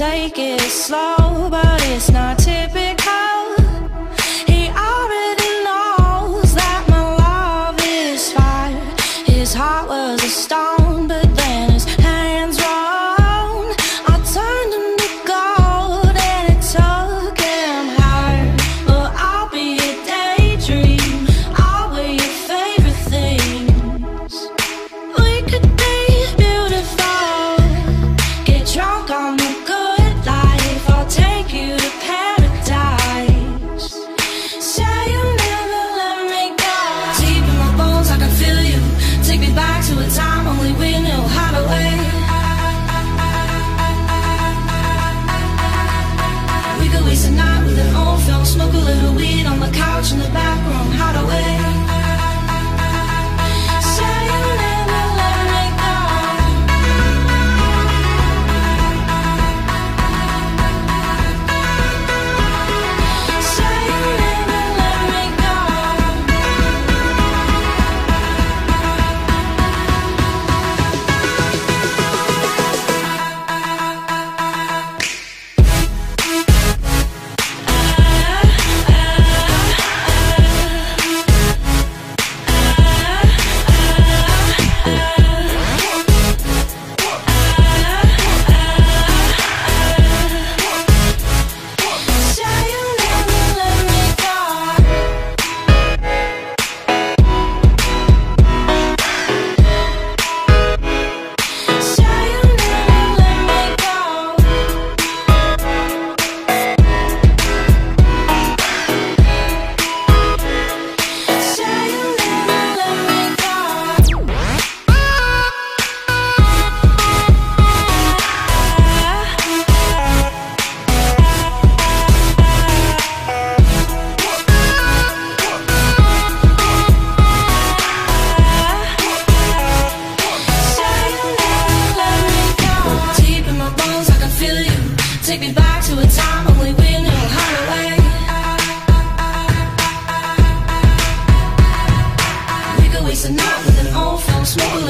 take it slow, but it's not typical. He already knows that my love is fire. His heart was a stone.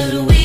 what we